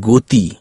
goti.